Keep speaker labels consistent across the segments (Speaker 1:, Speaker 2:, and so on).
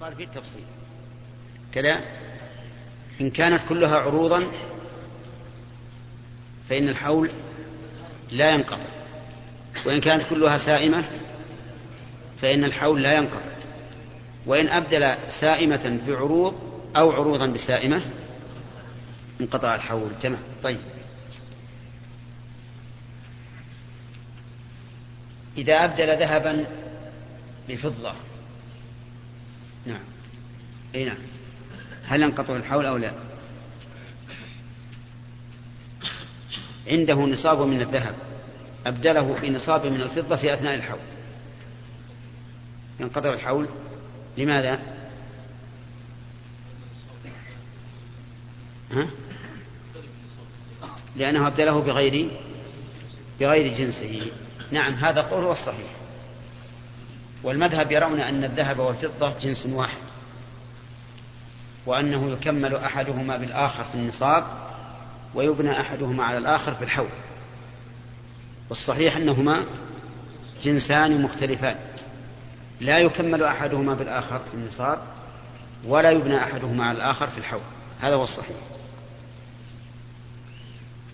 Speaker 1: قال في التفصيل. كذا. إن كانت كلها عروضا فإن الحول لا ينقطع. وإن كانت كلها سائمة فإن الحول لا ينقطع. وإن أبدل سائمة بعروض أو عروضا بسائمة انقطع الحول. تمام. طيب. إذا أبدل ذهبا بفضة نعم. أي نعم. هل ينقطع الحول أو لا؟ عنده نصاب من الذهب. أبدله في نصاب من الفضة في أثناء الحول. ينقطع الحول. لماذا؟ ها؟ لأنه أبدله بغير بغير جنسه. نعم هذا قول الصحيح. والمذهب يرون أن الذهب والفضة جنس واحد وأنه يكمل أحدهما بالآخر في النصاب ويبنى أحدهما على الآخر في الحول والصحيح أنهما جنسان مختلفان لا يكمل أحدهما بالآخر في النصاب ولا يبنى أحدهما على الآخر في الحول هذا هو الصحيح.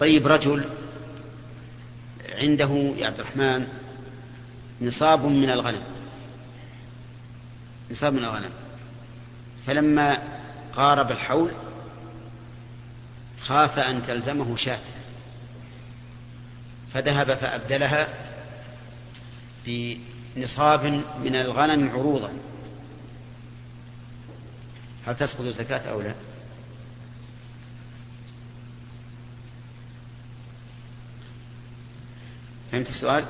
Speaker 1: طيب رجل عنده يا عبد الرحمن نصاب من الغنم نصاب من الغنم فلما قارب الحول خاف أن تلزمه شاة فذهب فأبدلها بنصاب من الغنم عروضا هل تسقط الزكاة أو لا؟ فهمت السؤال؟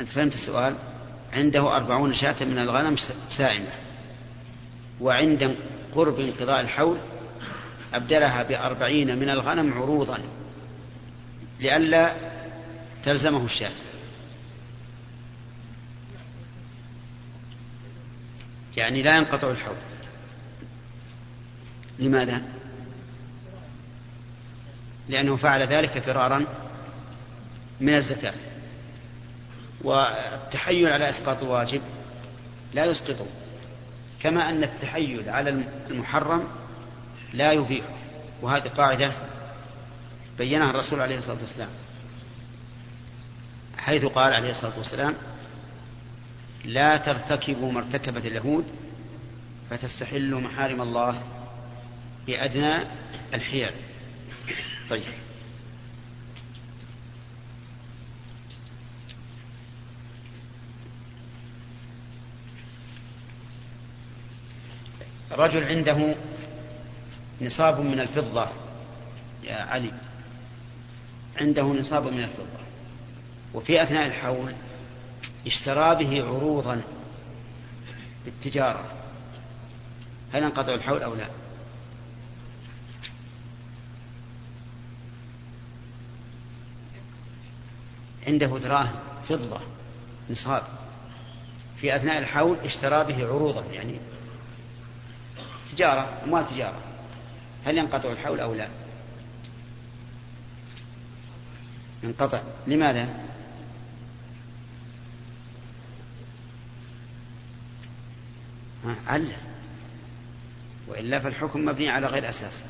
Speaker 1: أنت فهمت السؤال؟ عنده أربعون شاة من الغنم سائمة. وعند قرب انقضاء الحول أبدلها بأربعين من الغنم عروضا لئلا تلزمه الشاة. يعني لا ينقطع الحول. لماذا؟ لأنه فعل ذلك فرارا من الزكاة. والتحيل على إسقاط الواجب لا يسقطه كما أن التحيل على المحرم لا يبيحه. وهذه قاعدة بينها الرسول عليه الصلاة والسلام حيث قال عليه الصلاة والسلام لا ترتكبوا مرتكبة اليهود فتستحلوا محارم الله بأدنى الحيل. طيب. رجل عنده نصاب من الفضة يا علي. عنده نصاب من الفضة. وفي أثناء الحول اشترى به عروضا بالتجارة. هل انقطع الحول أو لا؟ عنده دراهم فضة نصاب. في أثناء الحول اشترى به عروضا يعني تجارة أموال تجارة هل ينقطع الحول أو لا؟ ينقطع لماذا؟ علل. وإلا فالحكم مبني على غير أساس.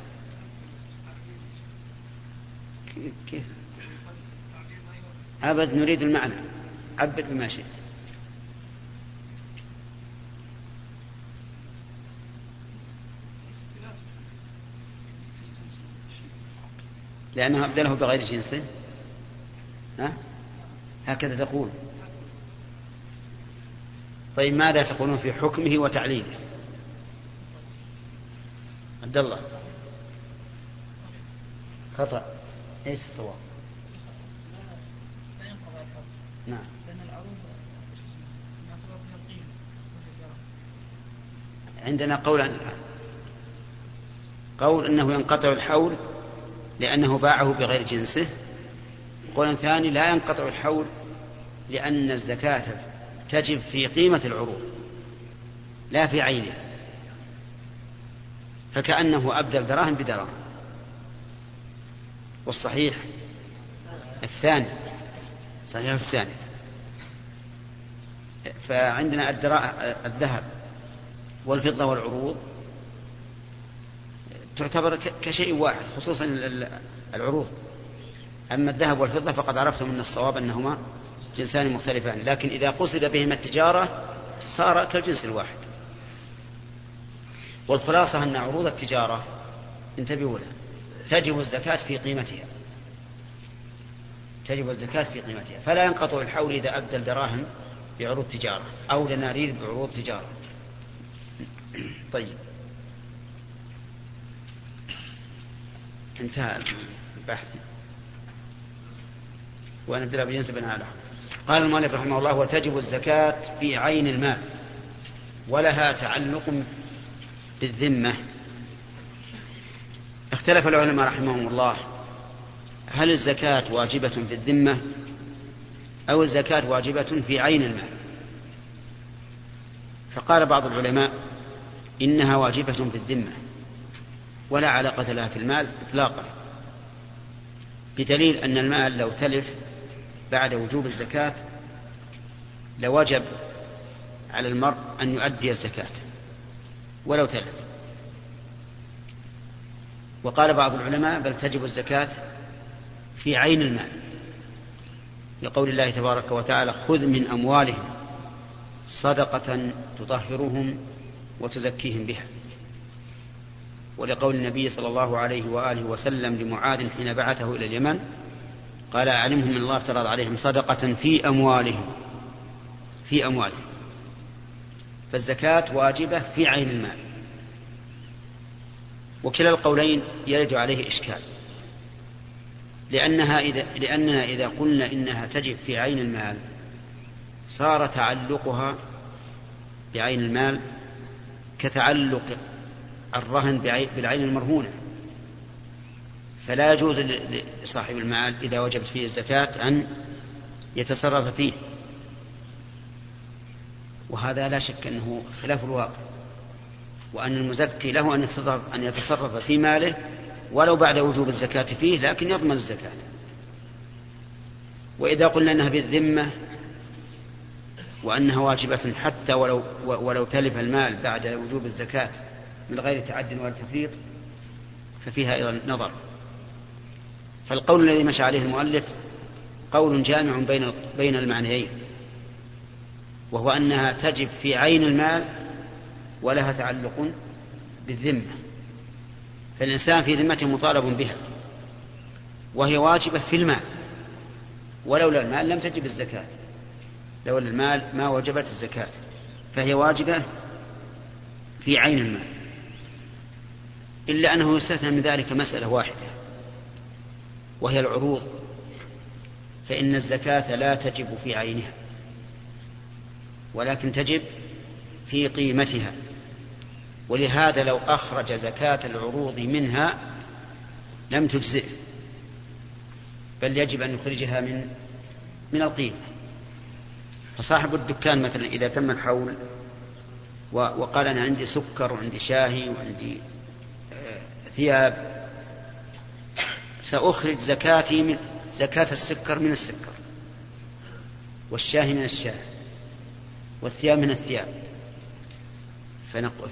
Speaker 1: كيف؟ أبد نريد المعنى. عبد بما شئت. لأنه أبدله بغير جنسه ها؟ هكذا تقول. طيب ماذا تقولون في حكمه وتعليله؟ عبد الله. خطأ. إيش الصواب؟ نعم. عندنا قولان قول إنه ينقطع الحول لأنه باعه بغير جنسه. قول ثاني لا ينقطع الحول لأن الزكاة تجب في قيمة العروض لا في عينها فكأنه أبدل دراهم بدراهم. والصحيح الثاني صحيح الثاني. فعندنا الذهب والفضة والعروض. تعتبر كشيء واحد خصوصا العروض. أما الذهب والفضة فقد عرفتم من الصواب أنهما جنسان مختلفان لكن إذا قصد بهما التجارة صار كالجنس الواحد. والخلاصة أن عروض التجارة انتبهوا لها تجب الزكاة في قيمتها. تجب الزكاة في قيمتها. فلا ينقطع الحول إذا أبدى الدراهم بعروض تجارة أو دنانير بعروض تجارة. طيب. انتهى البحث. ونبدأ بجنس بن آله قال المؤلف رحمه الله وتجب الزكاة في عين المال ولها تعلق بالذمة. اختلف العلماء رحمهم الله هل الزكاة واجبة في الذمة أو الزكاة واجبة في عين المال؟ فقال بعض العلماء إنها واجبة في الذمة. ولا علاقة لها في المال إطلاقا. بدليل أن المال لو تلف بعد وجوب الزكاة لوجب على المرء أن يؤدي الزكاة ولو تلف. وقال بعض العلماء بل تجب الزكاة في عين المال. لقول الله تبارك وتعالى خذ من أموالهم صدقة تطهرهم وتزكيهم بها. ولقول النبي صلى الله عليه وآله وسلم لمعاذ حين بعثه إلى اليمن قال أعلمهم من الله افترض عليهم صدقة في أموالهم في أموالهم. فالزكاة واجبة في عين المال. وكلا القولين يرد عليه إشكال. لأنها إذا لأننا إذا قلنا إنها تجب في عين المال صار تعلقها بعين المال كتعلق الرهن بالعين المرهونة. فلا يجوز لصاحب المال إذا وجبت فيه الزكاة أن يتصرف فيه. وهذا لا شك أنه خلاف الواقع. وأن المزكي له أن يتصرف, أن يتصرف في ماله ولو بعد وجوب الزكاة فيه لكن يضمن الزكاة. وإذا قلنا أنها بالذمة وأنها واجبة حتى ولو ولو تلف المال بعد وجوب الزكاة من غير تعد ولا تفريط ففيها أيضا نظر. فالقول الذي مشى عليه المؤلف قول جامع بين بين المعنيين وهو أنها تجب في عين المال ولها تعلق بالذمة. فالإنسان في ذمته مطالب بها وهي واجبة في المال ولولا المال لم تجب الزكاة. لولا المال ما وجبت الزكاة فهي واجبة في عين المال. إلا أنه يستثنى من ذلك مسألة واحدة وهي العروض. فإن الزكاة لا تجب في عينها ولكن تجب في قيمتها. ولهذا لو أخرج زكاة العروض منها لم تجزئه بل يجب أن يخرجها من من القيمة. فصاحب الدكان مثلا إذا تم الحول وقال أنا عندي سكر وعندي شاهي وعندي ثياب سأخرج زكاتي من زكاة السكر من السكر والشاهي من الشاة والثياب من الثياب.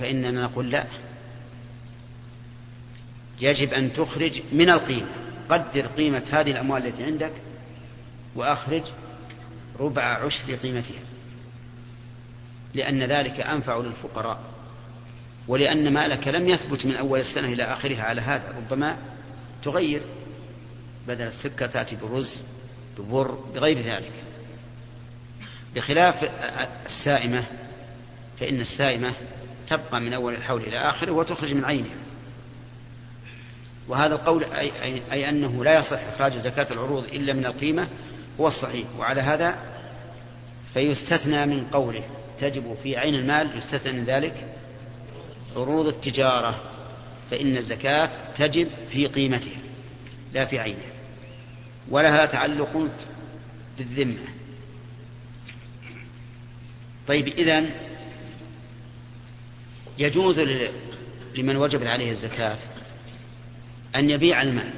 Speaker 1: فإننا نقول لا. يجب أن تخرج من القيمة. قدر قيمة هذه الأموال التي عندك وأخرج ربع عشر قيمتها لأن ذلك أنفع للفقراء. ولأن مالك لم يثبت من أول السنة إلى آخرها على هذا ربما تغير بدل السكة تأتي برز ببر بغير ذلك. بخلاف السائمة فإن السائمة تبقى من أول الحول إلى آخره وتخرج من عينها. وهذا القول أي, أي, أي أنه لا يصح إخراج زكاة العروض إلا من القيمة هو الصحيح. وعلى هذا فيستثنى من قوله تجب في عين المال يستثنى من ذلك عروض التجارة فإن الزكاة تجب في قيمتها لا في عينها ولها تعلق بالذمة طيب إذن يجوز لمن وجب عليه الزكاة أن يبيع المال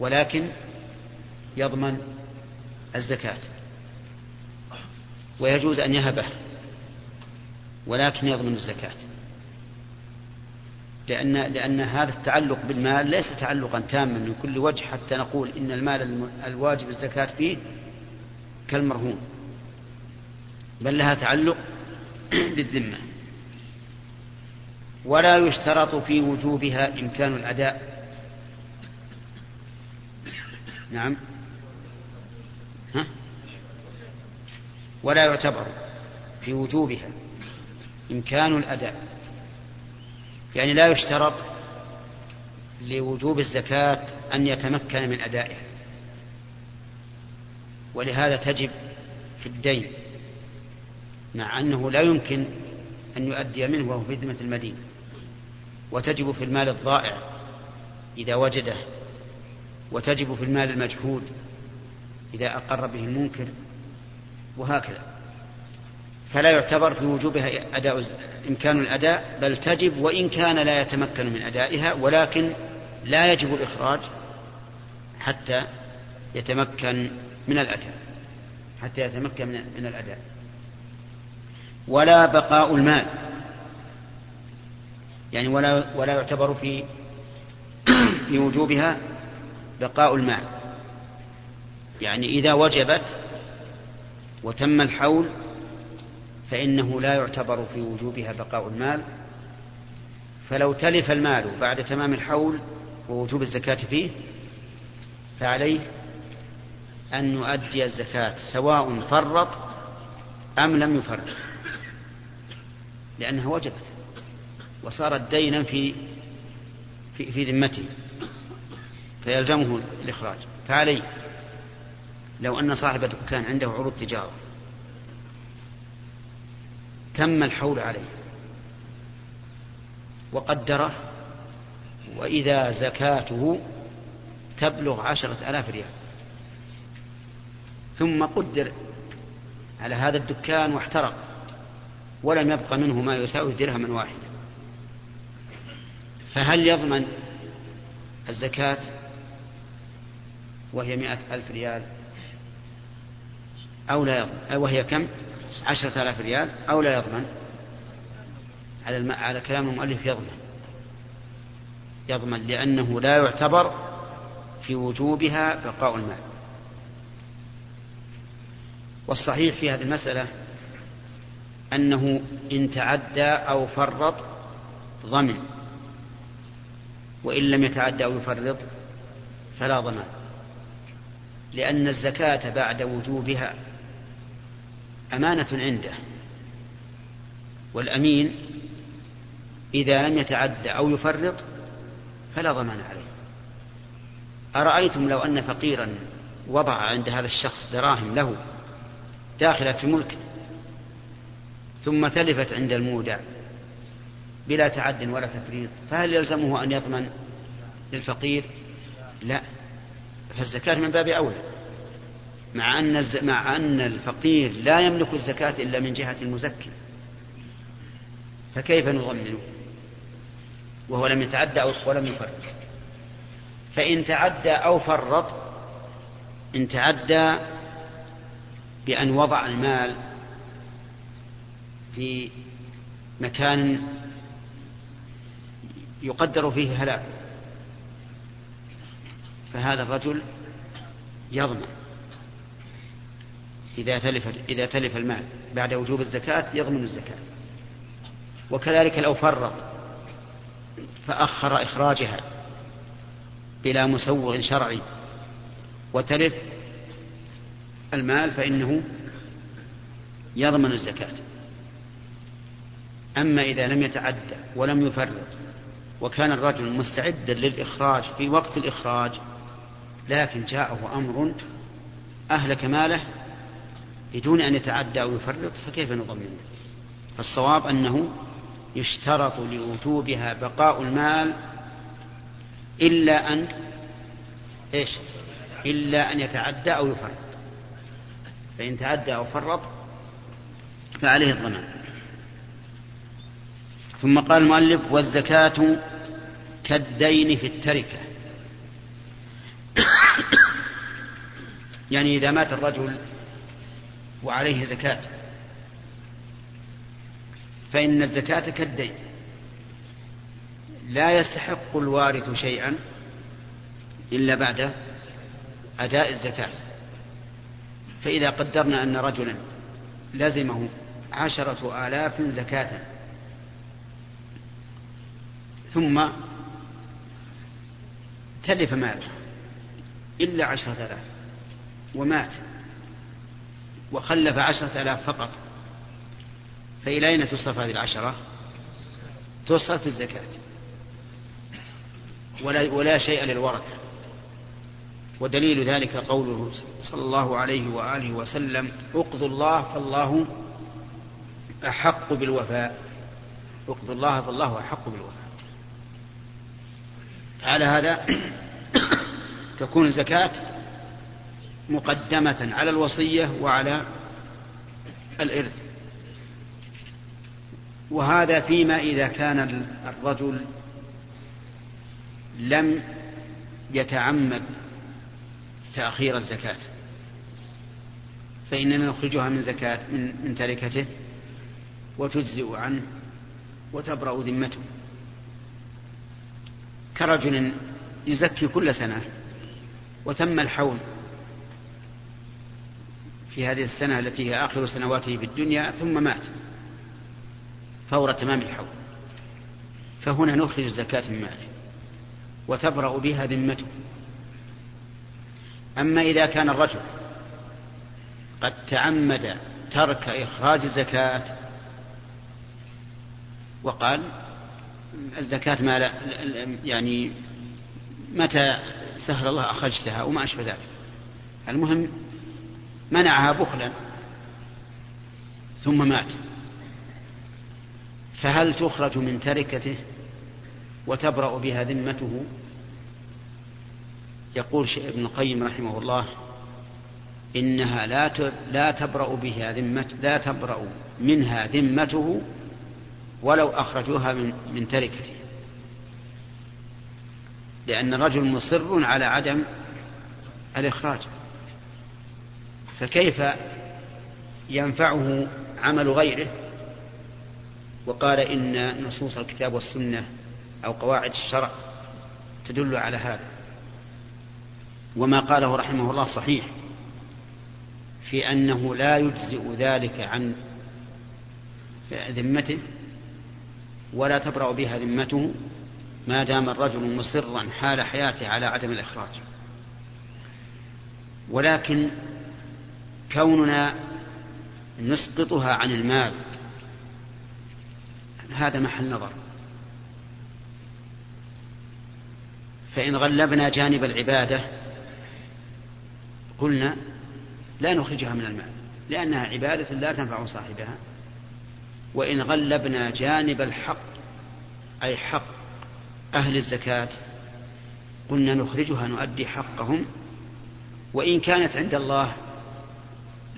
Speaker 1: ولكن يضمن الزكاة ويجوز أن يهبه. ولكن يضمن الزكاة. لأن لأن هذا التعلق بالمال ليس تعلقا تاما من كل وجه حتى نقول إن المال الواجب الزكاة فيه كالمرهون. بل لها تعلق بالذمة. ولا يشترط في وجوبها إمكان الأداء. نعم. ها؟ ولا يعتبر في وجوبها. إمكان الأداء. يعني لا يشترط لوجوب الزكاة أن يتمكن من أدائها. ولهذا تجب في الدين مع أنه لا يمكن أن يؤدي منه وهو في ذمة المدين وتجب في المال الضائع إذا وجده. وتجب في المال المجهود إذا أقر به المنكر. وهكذا. فلا يعتبر في وجوبها أداء إمكان الأداء بل تجب وإن كان لا يتمكن من أدائها ولكن لا يجب الإخراج حتى يتمكن من الأداء حتى يتمكن من الأداء. ولا بقاء المال يعني ولا ولا يعتبر في في وجوبها بقاء المال. يعني إذا وجبت وتم الحول فإنه لا يعتبر في وجوبها بقاء المال. فلو تلف المال بعد تمام الحول ووجوب الزكاة فيه فعليه أن يؤدي الزكاة سواء فرط أم لم يفرط لأنها وجبت وصارت دينا في في, في ذمته فيلزمه الإخراج. فعليه. لو أن صاحب دكان عنده عروض تجارة تم الحول عليه وقدره وإذا زكاته تبلغ عشرة آلاف ريال. ثم قدر على هذا الدكان واحترق ولم يبق منه ما يساوي درهما واحدا. فهل يضمن الزكاة وهي مئة ألف ريال أو لا يضمن؟ وهي كم؟ عشرة آلاف ريال أو لا يضمن. على, الم... على كلام المؤلف يضمن. يضمن لأنه لا يعتبر في وجوبها بقاء المال. والصحيح في هذه المسألة أنه إن تعدى أو فرط ضمن. وإن لم يتعدى أو يفرط فلا ضمان. لأن الزكاة بعد وجوبها أمانة عنده. والأمين إذا لم يتعدى أو يفرط فلا ضمان عليه. أرأيتم لو أن فقيرا وضع عند هذا الشخص دراهم له داخلة في ملك ثم تلفت عند المودع بلا تعد ولا تفريط فهل يلزمه أن يضمن للفقير؟ لا فالزكاة من باب أولى. مع أن مع أن الفقير لا يملك الزكاة إلا من جهة المزكي. فكيف نضمنه وهو لم يتعدى أو ولم يفرط. فإن تعدى أو فرط إن تعدى بأن وضع المال في مكان يقدر فيه هلاك فهذا الرجل يضمن. إذا تلف إذا تلف المال بعد وجوب الزكاة يضمن الزكاة. وكذلك لو فرط فأخر إخراجها بلا مسوغ شرعي وتلف المال فإنه يضمن الزكاة. أما إذا لم يتعدى ولم يفرط وكان الرجل مستعدا للإخراج في وقت الإخراج لكن جاءه أمر أهلك ماله بدون أن يتعدى أو يفرط فكيف نضمنه فالصواب أنه يشترط لوجوبها بقاء المال إلا أن إيش؟ إلا أن يتعدى أو يفرط. فإن تعدى أو فرط فعليه الضمان. ثم قال المؤلف والزكاة كالدين في التركة. يعني إذا مات الرجل وعليه زكاة. فإن الزكاة كالدين. لا يستحق الوارث شيئا إلا بعد أداء الزكاة. فإذا قدرنا أن رجلا لزمه عشرة آلاف زكاة ثم تلف ماله إلا عشرة آلاف ومات. وخلف عشرة آلاف فقط. فإلى أين تصرف هذه العشرة؟ تصرف الزكاة. ولا, ولا شيء للورثة. ودليل ذلك قوله صلى الله عليه وآله وسلم اقضوا الله فالله أحق بالوفاء. اقضوا الله فالله أحق بالوفاء. على هذا تكون الزكاة مقدمة على الوصية وعلى الإرث. وهذا فيما إذا كان الرجل لم يتعمد تأخير الزكاة فإننا نخرجها من زكاة من, من تركته وتجزئ عنه وتبرأ ذمته. كرجل يزكي كل سنة وتم الحول في هذه السنة التي هي آخر سنواته في الدنيا ثم مات فور تمام الحول. فهنا نخرج الزكاة من ماله وتبرأ بها ذمته. أما إذا كان الرجل قد تعمد ترك إخراج الزكاة وقال الزكاة ما لا يعني متى سهل الله أخرجتها وما أشبه ذلك. المهم منعها بخلا ثم مات. فهل تخرج من تركته وتبرأ بها ذمته؟ يقول ابن القيم رحمه الله إنها لا لا تبرأ بها ذمة لا تبرأ منها ذمته ولو أخرجوها من من تركته. لأن الرجل مصر على عدم الإخراج. فكيف ينفعه عمل غيره؟ وقال إن نصوص الكتاب والسنة أو قواعد الشرع تدل على هذا. وما قاله رحمه الله صحيح في أنه لا يجزئ ذلك عن ذمته ولا تبرأ بها ذمته ما دام الرجل مصرا حال حياته على عدم الإخراج. ولكن كوننا نسقطها عن المال. هذا محل نظر. فإن غلبنا جانب العبادة قلنا لا نخرجها من المال لأنها عبادة لا تنفع صاحبها. وإن غلبنا جانب الحق أي حق أهل الزكاة قلنا نخرجها نؤدي حقهم. وإن كانت عند الله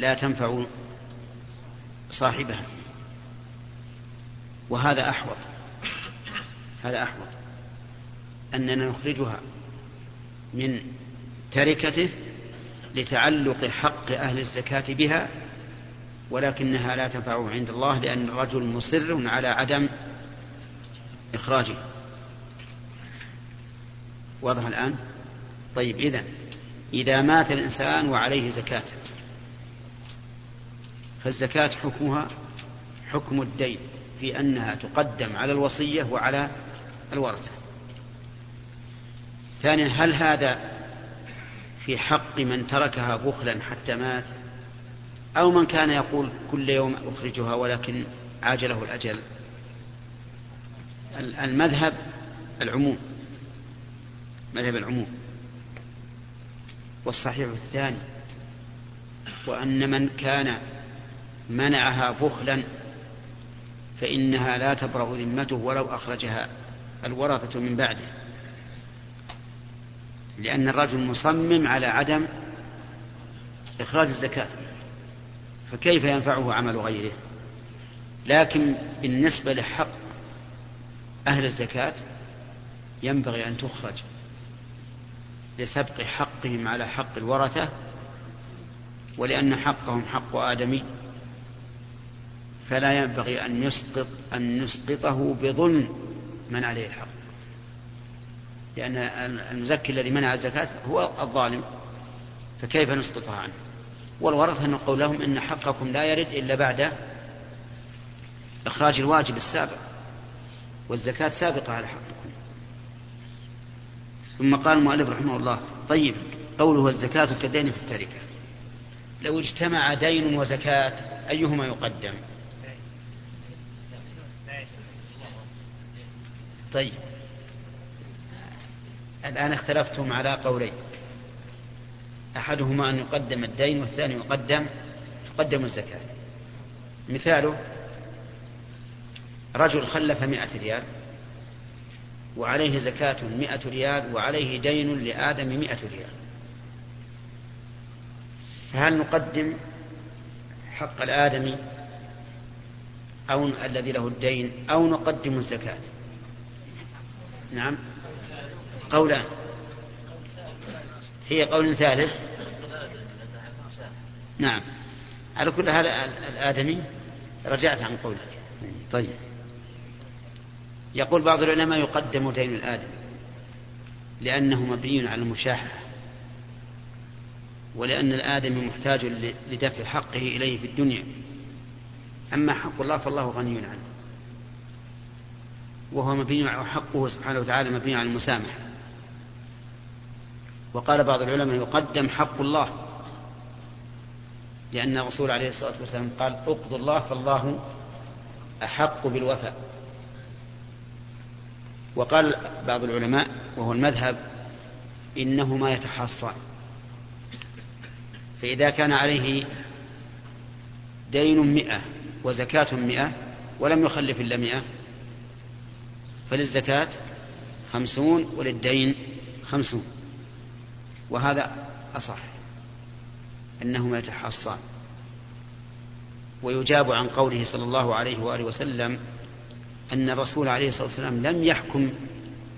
Speaker 1: لا تنفع صاحبها. وهذا أحوط. هذا أحوط. أننا نخرجها من تركته لتعلق حق أهل الزكاة بها ولكنها لا تنفعه عند الله لأن الرجل مصر على عدم إخراجه. واضح الآن؟ طيب إذا إذا مات الإنسان وعليه زكاة فالزكاة حكمها حكم الدين في أنها تقدم على الوصية وعلى الورثة. ثانيا هل هذا في حق من تركها بخلا حتى مات؟ أو من كان يقول كل يوم أخرجها ولكن عاجله الأجل؟ المذهب العموم مذهب العموم. والصحيح الثاني وأن من كان منعها بخلا فإنها لا تبرأ ذمته ولو أخرجها الورثة من بعده. لأن الرجل مصمم على عدم إخراج الزكاة فكيف ينفعه عمل غيره؟ لكن بالنسبة لحق أهل الزكاة ينبغي أن تخرج لسبق حقهم على حق الورثة ولأن حقهم حق آدمي. فلا ينبغي أن يسقط أن نسقطه بظلم من عليه الحق. لأن المزكي الذي منع الزكاة هو الظالم فكيف نسقطها عنه؟ والورثة نقول لهم إن حقكم لا يرد إلا بعد إخراج الواجب السابق والزكاة سابقة على حقكم. ثم قال المؤلف رحمه الله طيب قوله الزكاة كدين في التركة لو اجتمع دين وزكاة أيهما يقدم؟ طيب. الآن اختلفتم على قولين. أحدهما أن يقدم الدين والثاني يقدم تقدم الزكاة. مثاله رجل خلف مئة ريال وعليه زكاة مئة ريال وعليه دين لآدم مئة ريال. فهل نقدم حق الآدمي أو الذي له الدين أو نقدم الزكاة؟ نعم. قولان هي قول ثالث. نعم. على كل هذا الآدمي رجعت عن قولك طيب. يقول بعض العلماء يقدم دين الآدم لأنه مبني على المشاحة. ولأن الآدم محتاج لدفع حقه إليه في الدنيا. أما حق الله فالله غني عنه. وهو مبني على حقه سبحانه وتعالى مبني على المسامحة. وقال بعض العلماء يقدم حق الله لأن الرسول عليه الصلاة والسلام قال اقضوا الله فالله أحق بالوفاء. وقال بعض العلماء وهو المذهب إنهما يتحاصان فإذا كان عليه دين مئة وزكاة مئة ولم يخلف إلا مئة فللزكاة خمسون وللدين خمسون. وهذا أصح أنهما يتحاصان ويجاب عن قوله صلى الله عليه وآله وسلم أن الرسول عليه الصلاة والسلام لم يحكم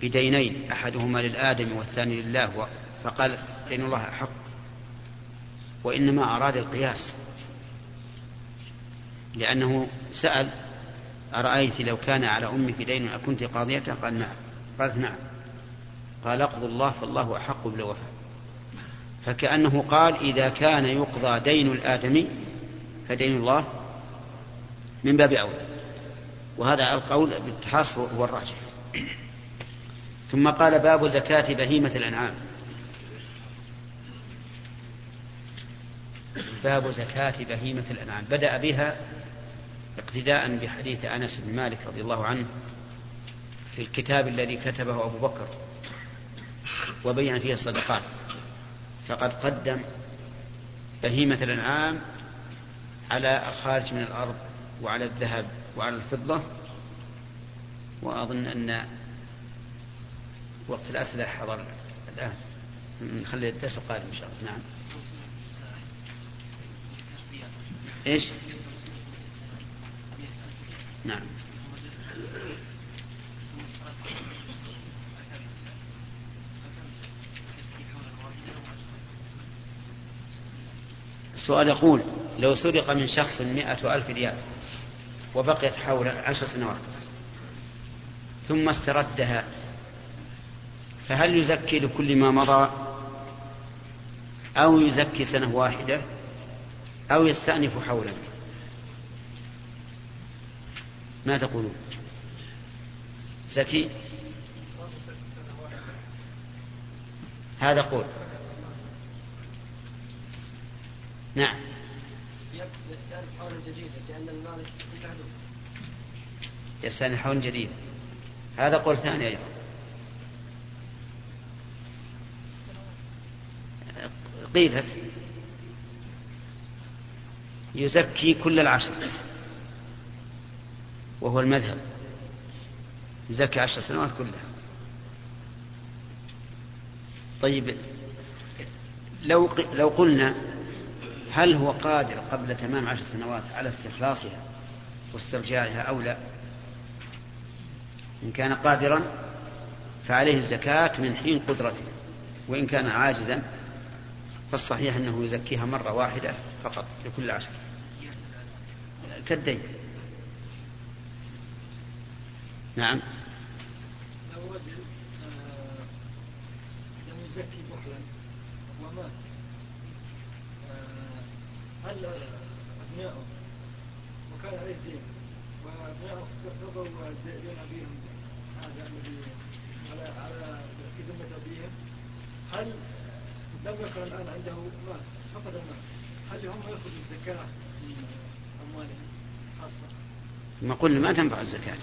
Speaker 1: بدينين أحدهما للآدم والثاني لله فقال دين الله أحق وإنما أراد القياس لأنه سأل أرأيت لو كان على أمك دين أكنت قاضية؟ قال نعم. قالت نعم. قال اقضوا الله فالله أحق بالوفاء. فكأنه قال إذا كان يقضى دين الآدمي فدين الله من باب أولى. وهذا القول بالتحاص هو الراجح. ثم قال باب زكاة بهيمة الأنعام. باب زكاة بهيمة الأنعام. بدأ بها اقتداء بحديث أنس بن مالك رضي الله عنه في الكتاب الذي كتبه أبو بكر وبين فيه الصدقات. فقد قدم بهيمة الأنعام على الخارج من الأرض وعلى الذهب وعلى الفضة وأظن أن وقت الأسئلة حضر الآن. نخلي الدرس القادم إن شاء الله. نعم. إيش؟ نعم. السؤال يقول لو سرق من شخص مئة ألف ريال وبقيت حول عشر سنوات ثم استردها فهل يزكي لكل ما مضى؟ أو يزكي سنة واحدة أو يستأنف حولا ما تقولون؟ زكي؟ هذا قول. نعم. يستأنف حولا جديدا لأن المال يستأنف حولا جديدا هذا قول ثاني أيضا. قيلت يزكي كل العشر. وهو المذهب. يزكي عشر سنوات كلها. طيب لو لو قلنا هل هو قادر قبل تمام عشر سنوات على استخلاصها واسترجاعها أو لا؟ إن كان قادرا فعليه الزكاة من حين قدرته وإن كان عاجزا فالصحيح أنه يزكيها مرة واحدة فقط لكل عشر. كالدين. نعم
Speaker 2: لو رجل آه، لم يزكي بخلا ومات آه، هل أبنائه وكان عليه دين وأبنائه قضوا دين أبيهم هذا الذي على على في ذمة أبيهم هل لم يكن الآن عنده مال فقد المال هل هم يأخذوا الزكاة من أموالهم خاصة؟
Speaker 1: ما قلنا ما تنفع الزكاة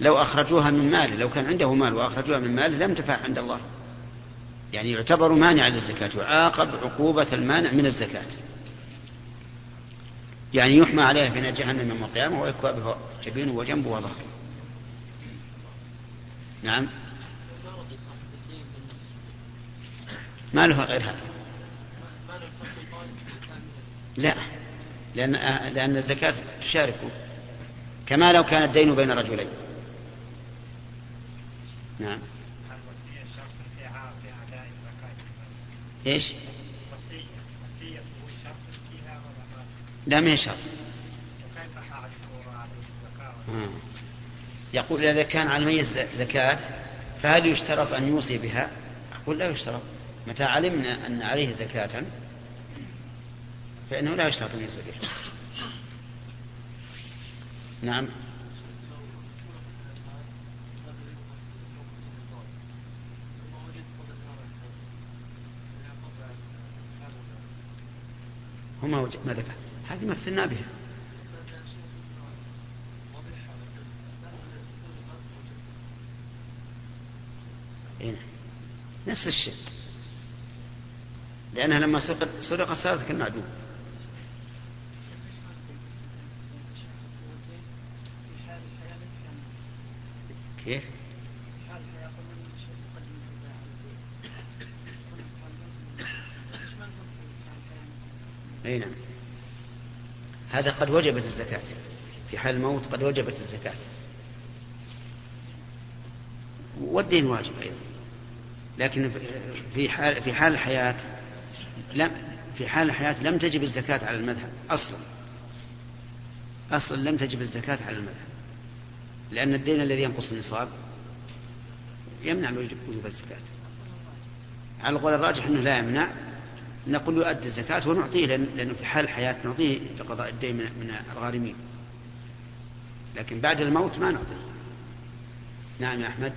Speaker 1: لو أخرجوها من ماله لو كان عنده مال وأخرجوها من ماله لم تنفع عند الله. يعني يعتبر مانعا للزكاة يعاقب عقوبة المانع من الزكاة. يعني يحمى عليها في جهنم يوم القيامة ويكوى به جبينه وجنبه وظهره نعم. ما له غير هذا. لا. لأن لأن الزكاة تشاركه كما لو كان الدين بين رجلين. نعم. إيش؟ لا ما هي شرط. آه. يقول إذا كان على الميت زكاة فهل يشترط أن يوصي بها؟ أقول لا يشترط. متى علمنا أن عليه زكاة فإنه لا يشترط أن يوصي بها. نعم. وما ما ذكر هذه مثلنا بها إيه؟ نفس الشيء لأنها لما سرقت صارت كالمعدوم كيف؟ أي نعم. هذا قد وجبت الزكاة. في حال الموت قد وجبت الزكاة. والدين واجب أيضا. لكن في حال في حال الحياة لم في حال الحياة لم تجب الزكاة على المذهب أصلا. أصلا لم تجب الزكاة على المذهب. لأن الدين الذي ينقص النصاب يمنع وجوب الزكاة. على القول الراجح أنه لا يمنع. نقول يؤدي الزكاة ونعطيه لأنه في حال الحياة نعطيه لقضاء الدين من الغارمين. لكن بعد الموت ما نعطيه. نعم يا أحمد.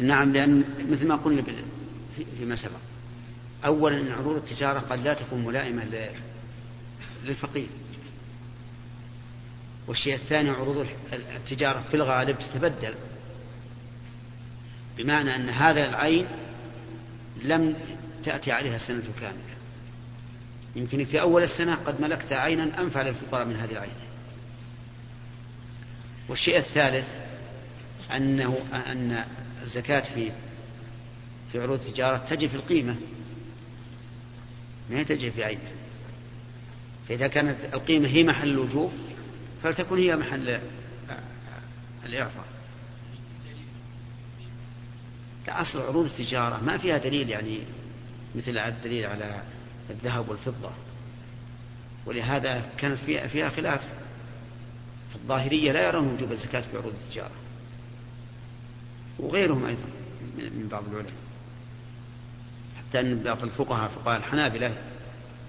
Speaker 1: نعم لأن مثل ما قلنا فيما سبق. أولا عروض التجارة قد لا تكون ملائمة للفقير. والشيء الثاني عروض التجارة في الغالب تتبدل. بمعنى أن هذا العين لم تأتي عليها سنة كاملة. يمكن في أول السنة قد ملكت عينا أنفع للفقراء من هذه العين. والشيء الثالث أنه أن الزكاة في في عروض التجارة تجي في القيمة. ما تجي في عينها فإذا كانت القيمة هي محل الوجوب فلتكن هي محل الإعطاء كأصل عروض التجارة ما فيها دليل يعني مثل الدليل على الذهب والفضة. ولهذا كانت فيها, خلاف. الظاهرية لا يرون وجوب الزكاة في عروض التجارة. وغيرهم أيضا من بعض العلماء. حتى أن بعض الفقهاء فقهاء الحنابلة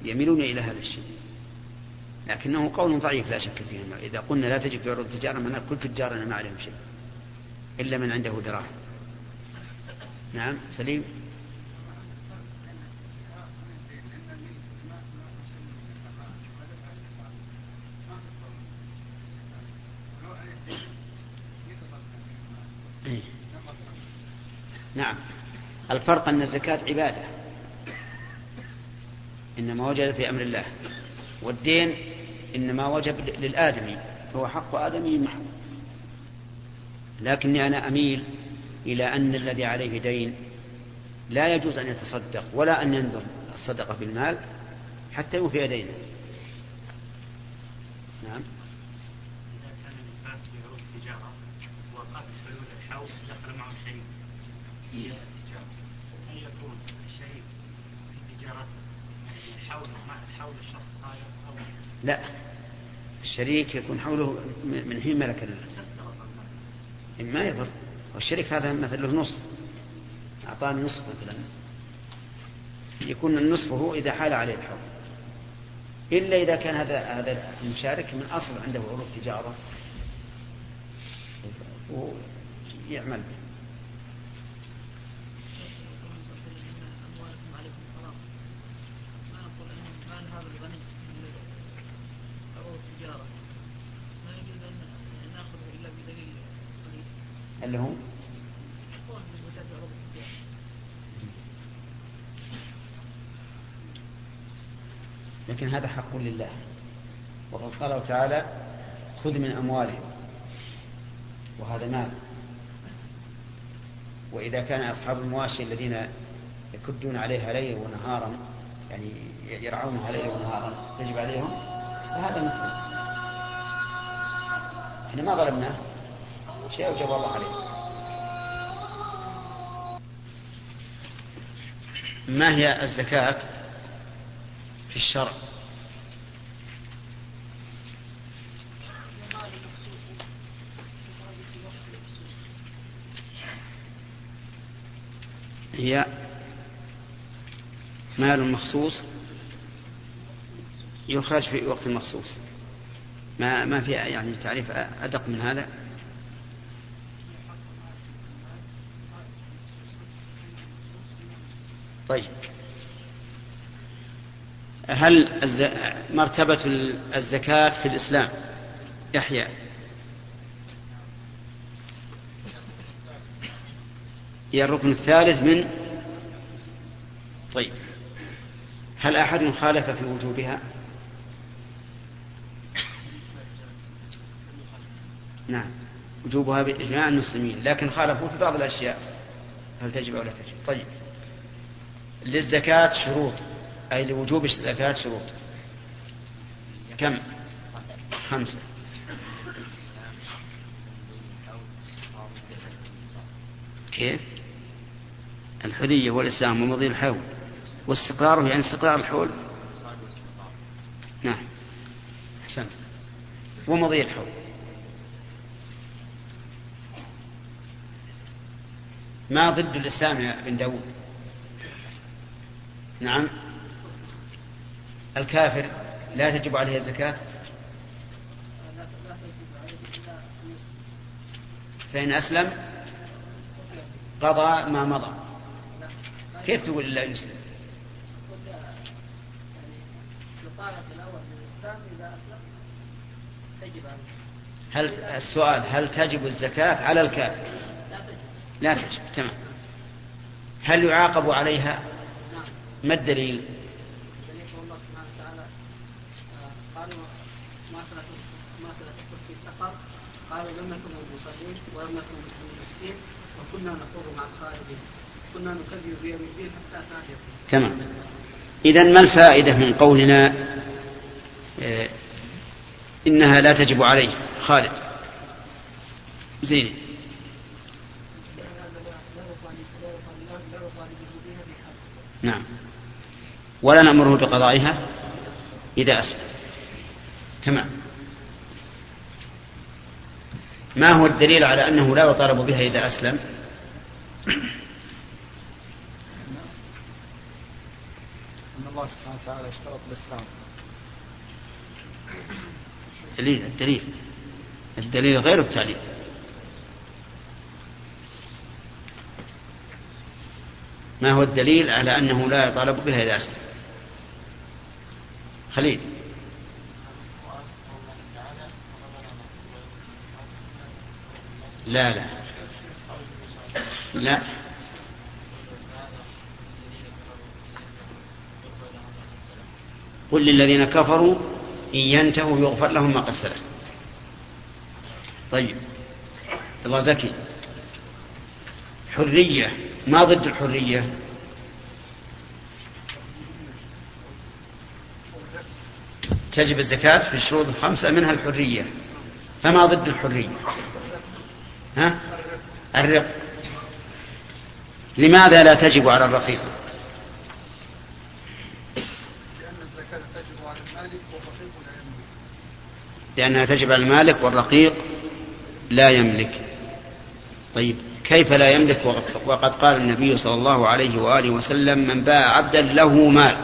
Speaker 1: يميلون إلى هذا الشيء. لكنه قول ضعيف لا شك فيه. إذا قلنا لا تجب في عروض التجارة من كل تجارنا ما عليهم شيء إلا من عنده دراهم. نعم سليم. إيه. نعم. الفرق أن الزكاة عبادة. إنما وجد في أمر الله. والدين إنما وجب للآدمي فهو حق آدمي محض لكني أنا أميل إلى أن الذي عليه دين لا يجوز أن يتصدق ولا أن ينذر الصدقة بالمال حتى يوفي دينه. نعم. لا. الشريك يكون حوله من حين ملك ما يضر. والشريك هذا مثل له نصف. أعطاني نصف مثلا. يكون النصف هو إذا حال عليه الحول إلا إذا كان هذا هذا المشارك من أصل عنده عروض تجارة. ويعمل به. هذا حق لله. وقد قال تعالى خذ من أموالهم. وهذا مال. وإذا كان أصحاب المواشي الذين يكدون عليها ليلا ونهارا يعني يرعونها ليلا ونهارا يجب عليهم فهذا مثل. إحنا ما ظلمناه شيء أوجب الله عليه. ما هي الزكاة في الشرع؟ هي مال مخصوص يخرج في وقت مخصوص. ما ما في يعني تعريف أدق من هذا؟ طيب. هل مرتبة الزكاة في الإسلام؟ يحيى. هي الركن الثالث من طيب. هل أحد خالف في وجوبها؟ نعم. وجوبها بإجماع المسلمين لكن خالفوا في بعض الأشياء. هل تجب أو لا تجب؟ طيب. للزكاة شروط أي لوجوب الزكاة شروط. كم؟ خمسة. كيف؟ الحرية والإسلام ومضي الحول واستقراره يعني استقرار الحول. نعم. أحسنت. ومضي الحول. ما ضد الإسلام يا ابن داود؟ نعم. الكافر لا تجب عليه الزكاة؟ فإن أسلم قضى ما مضى. كيف تقول لا يسلم؟ هل السؤال هل تجب الزكاة على الكافر؟ لا تجب تمام. هل يعاقب عليها؟ ما الدليل؟ قالوا لم نكن المصلين ولم نكن المسكين وكنا نخوض مع الخالدين حتى تمام. اذا ما الفائدة من قولنا؟ إيه إنها لا تجب عليه. خالد. زين. نعم. ولا نأمره بقضائها إذا أسلم. تمام. ما هو الدليل على أنه لا يطالب بها إذا أسلم؟
Speaker 2: الله سبحانه وتعالى اشترط الإسلام
Speaker 1: الدليل الدليل. الدليل غير التعليل. ما هو الدليل على أنه لا يطالب بها إذا أسلم؟ خليل. لا لا. لا. قل للذين كفروا إن ينتهوا يغفر لهم ما قد سلف. طيب الله زكي حرية ما ضد الحرية؟ تجب الزكاة في الشروط الخمسة منها الحرية. فما ضد الحرية؟ ها؟ الرق. لماذا لا تجب على الرقيق
Speaker 2: لأن الزكاة تجب على المالك والرقيق لا يملك
Speaker 1: لأنها تجب على المالك والرقيق لا يملك. طيب كيف لا يملك؟ وقد قال النبي صلى الله عليه وآله وسلم من باع عبدا له مال.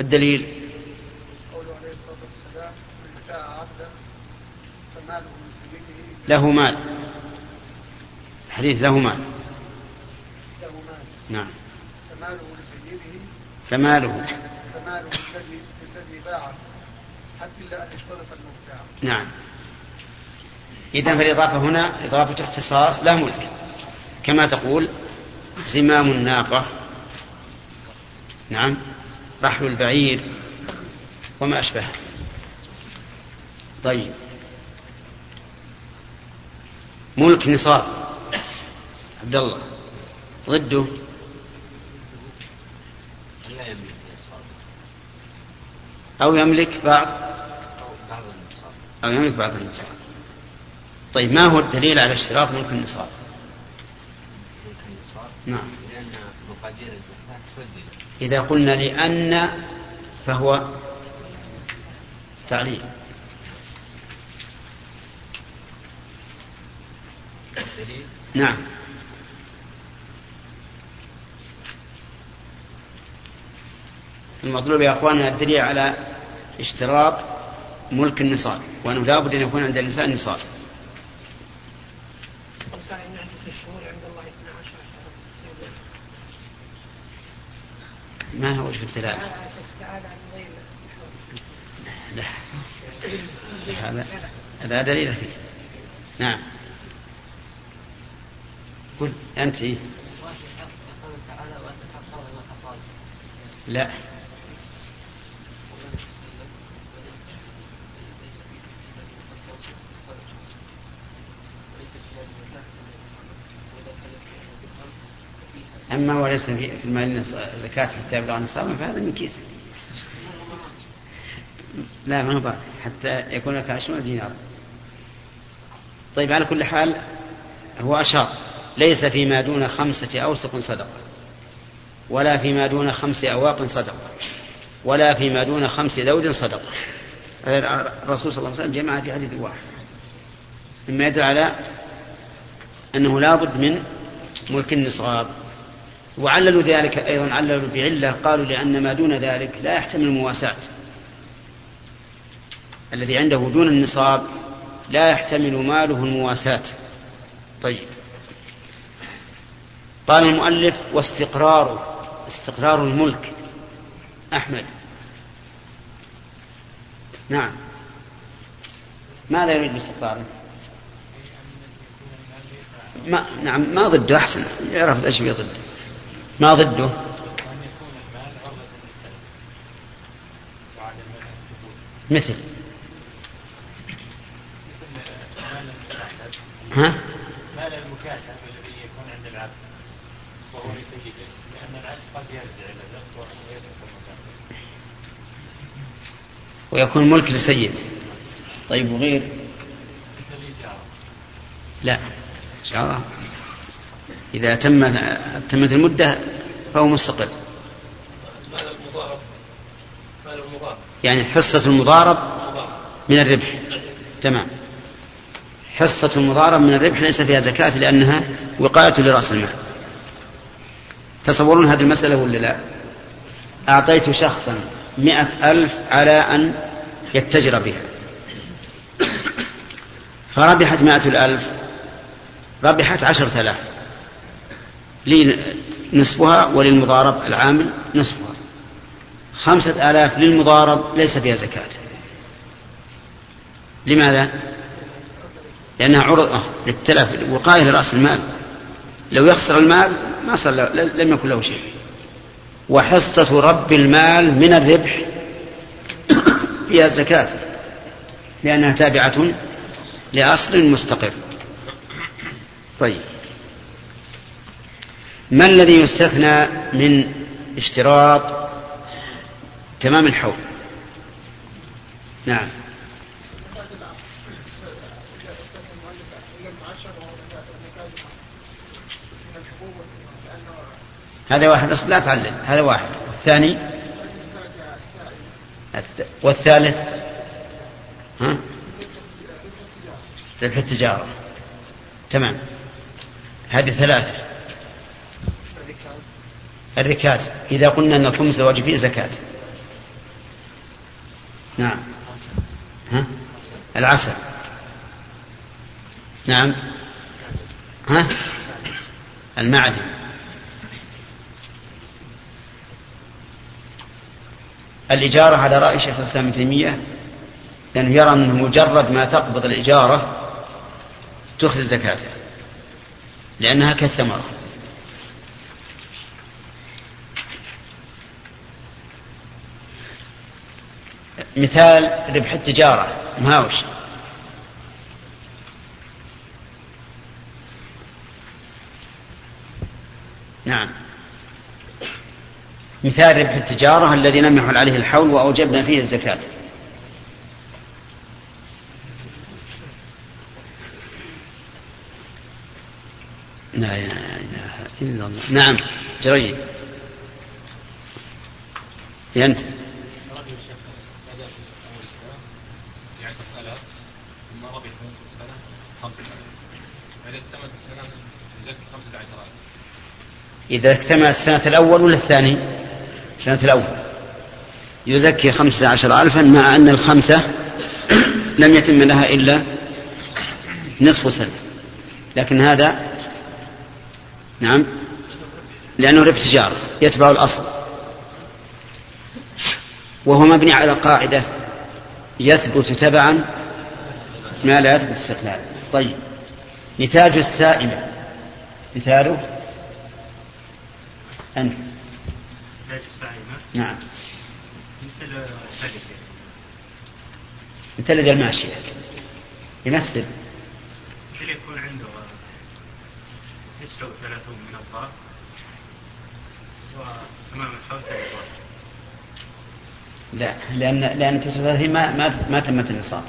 Speaker 1: الدليل له مال. حديث له مال.
Speaker 2: له مال.
Speaker 1: نعم.
Speaker 2: فماله الذي الذي باعه حتى إلا أن يشترط المبتاع
Speaker 1: نعم. إذا فالإضافة هنا إضافة اختصاص لا ملك. كما تقول زمام الناقة. نعم. رحل البعير وما أشبه طيب. ملك نصاب. عبد الله. ضده
Speaker 3: لا يملك
Speaker 1: أو يملك بعض.
Speaker 3: أو
Speaker 1: يملك بعض النصاب طيب ما هو الدليل على اشتراط ملك النصاب؟ نعم.
Speaker 3: لأن مقادير الزكاة
Speaker 1: إذا قلنا لأن فهو تعليل.
Speaker 3: الدليل؟
Speaker 1: نعم. المطلوب يا أخواننا الدليل على اشتراط ملك النصاب وأنه لابد أن يكون عند الإنسان نصاب.
Speaker 4: قلت إن عدة الشهور عند الله 12 شهرا
Speaker 1: ما هو وجه
Speaker 4: غير
Speaker 1: لا. هذا لا دليل فيه. نعم. قل أنت. إيه؟ لا. أما وليس في المال زكاة حتى يبلغ نصابا فهذا من كيس. لا ما هو حتى يكون لك عشرون دينار. طيب على كل حال هو أشار ليس فيما دون خمسة أوسق صدقة ولا فيما دون خمس أواق صدقة ولا فيما دون خمس ذود صدقة. الرسول صلى الله عليه وسلم جمع في حديث واحد. مما يدل على أنه لابد من ملك النصاب. وعللوا ذلك أيضا عللوا بعلة قالوا لأن ما دون ذلك لا يحتمل المواساة الذي عنده دون النصاب لا يحتمل ماله المواساة. طيب. قال المؤلف واستقراره استقرار الملك. أحمد. نعم. ماذا يريد باستقراره؟ ما نعم ما ضده أحسن. يعرف إيش ضده ما ضده؟ مثل. ها؟
Speaker 5: مال المكاتب الذي يكون عند العبد وهو لسيده لأن العبد قد يرجع إلى المكاتب
Speaker 1: ويكون ملك لسيد. طيب وغير؟
Speaker 5: مثل الإجارة
Speaker 1: لا إجارة إذا تم تمت المدة فهو مستقل يعني حصة المضارب من الربح. تمام. حصة المضارب من الربح ليس فيها زكاة لأنها وقاية لرأس المال. تصورون هذه المسألة ولا لا؟ أعطيت شخصا مئة ألف على أن يتجر بها. فربحت مئة الألف ربحت عشرة آلاف. لي نصفها وللمضارب العامل نصفها. خمسة آلاف للمضارب ليس فيها زكاة. لماذا؟ لأنها عرضة للتلف وقاية لرأس المال. لو يخسر المال ما صار لم يكن له شيء. وحصة رب المال من الربح فيها الزكاة لأنها تابعة لأصل مستقر. طيب. ما الذي يستثنى من اشتراط تمام الحول؟ نعم. هذا واحد لا تعلل هذا واحد. والثاني؟ والثالث؟ ها؟ ربح التجارة. تمام. هذه ثلاثة. الركاز. إذا قلنا أن الخمس واجب فيه زكاة. نعم. ها؟ العسل. نعم. ها؟ المعدن. الإجارة على رأي شيخ الإسلام ابن تيمية لأنه يرى أنه مجرد ما تقبض الإجارة تخرج زكاته لأنها كالثمرة. مثال ربح التجارة. مهاوش نعم. مثال ربح التجارة الذي لم يحل عليه الحول وأوجبنا فيه الزكاة. لا إله إلا الله. نعم. جريد أنت
Speaker 5: رجل شيخ بدا في اول السنة بعشرة آلاف ثم ربح في نصف السنة خمسة آلاف فإذا اكتملت السنة يزكي خمسة عشر آلاف
Speaker 1: إذا اكتمل السنة الأول ولا الثاني؟ السنة الأول. يزكي خمسة عشر ألفا مع أن الخمسة لم يتم لها إلا نصف سنة. لكن هذا نعم لأنه ربح تجارة يتبع الأصل. وهو مبني على قاعدة يثبت تبعا ما لا يثبت استقلالا. طيب. نتاج السائمة مثاله
Speaker 3: السائمة
Speaker 1: نعم.
Speaker 3: مثل الثلج
Speaker 1: مثل الماشية. يمثل.
Speaker 3: مثل يكون عنده تسعة وثلاثون من الحول ثلاث واحد
Speaker 1: لا لأن لأن 39 ما ما ما تمت النصاب.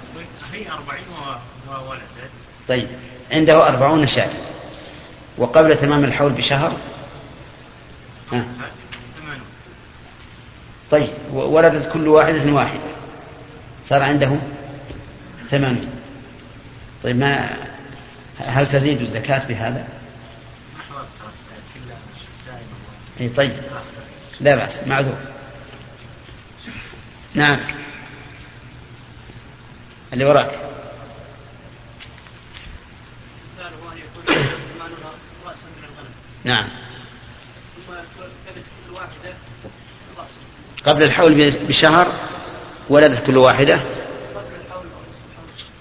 Speaker 3: هي أربعين و- وولد
Speaker 1: طيب. عنده أربعون شاة. وقبل تمام الحول بشهر ها.
Speaker 3: ثمانون
Speaker 1: طيب و- ولدت كل واحدة واحدة صار عنده ثمانون طيب ما هل تزيد الزكاة بهذا؟ اي طيب. لا بأس معذور. نعم. اللي وراك.
Speaker 6: مثاله أن يكون ثمانون رأسا من الغنم.
Speaker 1: نعم.
Speaker 6: واحدة.
Speaker 1: قبل الحول بشهر ولدت كل واحدة؟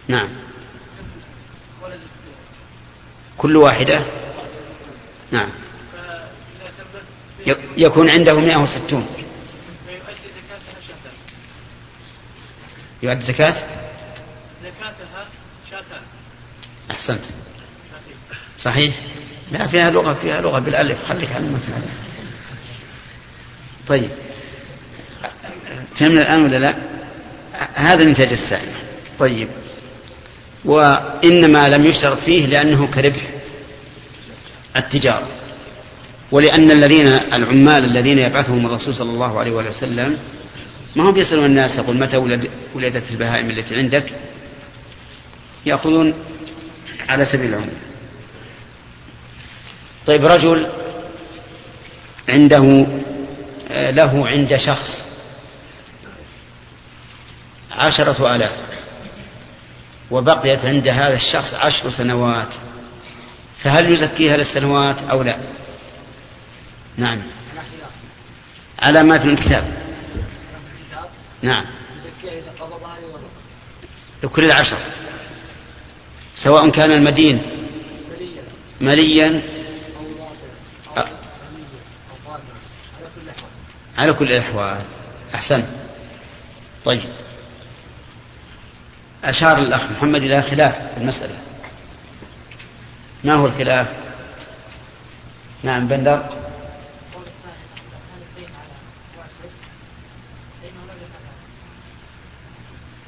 Speaker 1: نعم. كل واحدة؟ نعم. يكون عنده 160
Speaker 6: فيؤدي زكاتها شاتان.
Speaker 1: يؤدي زكاة؟
Speaker 6: زكاتها شاتان.
Speaker 1: أحسنت. صحيح. لا فيها لغة فيها لغة بالألف. خليك على المتن. عليه طيب. فهمنا الآن ولا لا؟ هذا نتاج السائمة طيب. وإنما لم يشترط فيه لأنه كربح التجارة. ولأن الذين العمال الذين يبعثهم الرسول صلى الله عليه وسلم ما هم يسألون الناس يقول متى ولد ولدت البهائم التي عندك؟ يأخذون على سبيل العموم. طيب رجل عنده له عند شخص عشرة آلاف وبقيت عند هذا الشخص عشر سنوات فهل يزكيها للسنوات أو لا؟ نعم. على ما في الكتاب. نعم. لكل العشر سواء كان المدين
Speaker 4: مليا
Speaker 1: مليا
Speaker 4: أو باطلا
Speaker 1: أه.
Speaker 4: أو غنيا أو ظالما على كل حال
Speaker 1: على كل الأحوال. أحسن طيب. أشار الأخ محمد إلى خلاف في المسألة. ما هو الخلاف؟ نعم بندر.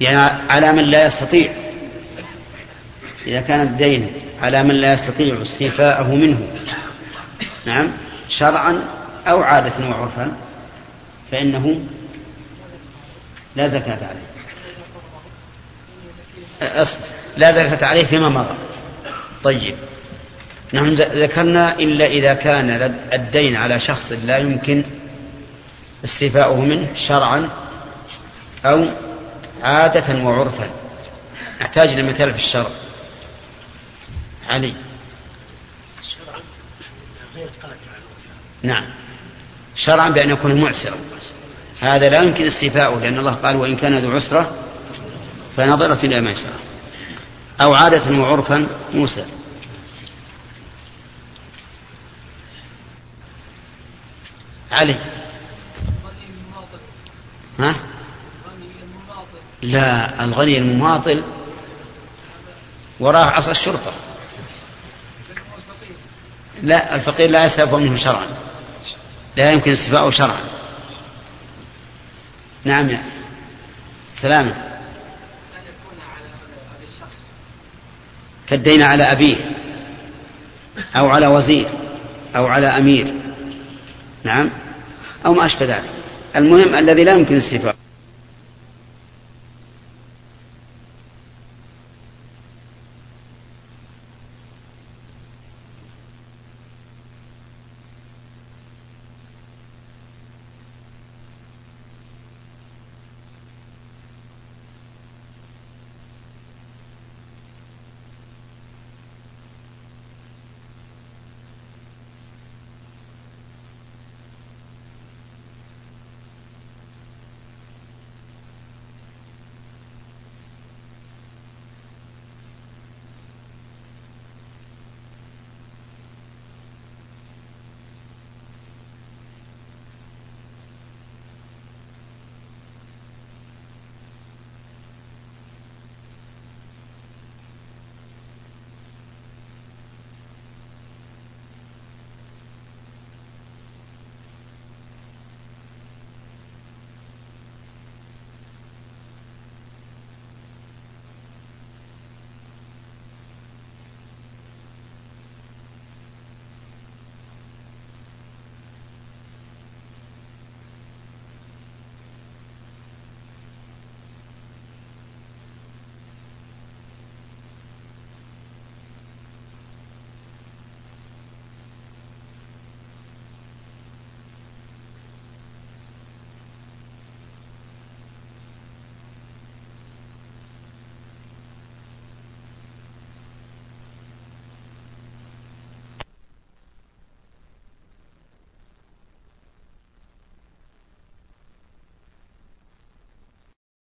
Speaker 1: يعني على من لا يستطيع. إذا كان الدين على من لا يستطيع استيفاءه منه. نعم. شرعا أو عادة وعرفا. فإنه لا زكاة عليه. أصبر لا زكاة عليه فيما مضى. طيب. نحن ذكرنا إلا إذا كان الدين على شخص لا يمكن استيفاؤه منه شرعا أو عادة وعرفا. نحتاج إلى مثال في الشرع. علي.
Speaker 7: شرعا غير قادر على
Speaker 1: نعم. شرعا بأن يكون معسرا هذا لا يمكن استيفاؤه لأن الله قال وإن كان ذو عسرة فنظرة إلى ميسرة أو عادة وعرفا موسى. علي. ها؟ لا الغني المماطل وراه عصا الشرطة. لا الفقير لا يستوفى منه شرعا. لا يمكن استيفاؤه شرعا نعم يا سلامة. كالدين على أبيه أو على وزير أو على أمير. نعم. أو ما أشبه ذلك. المهم الذي لا يمكن استيفاؤه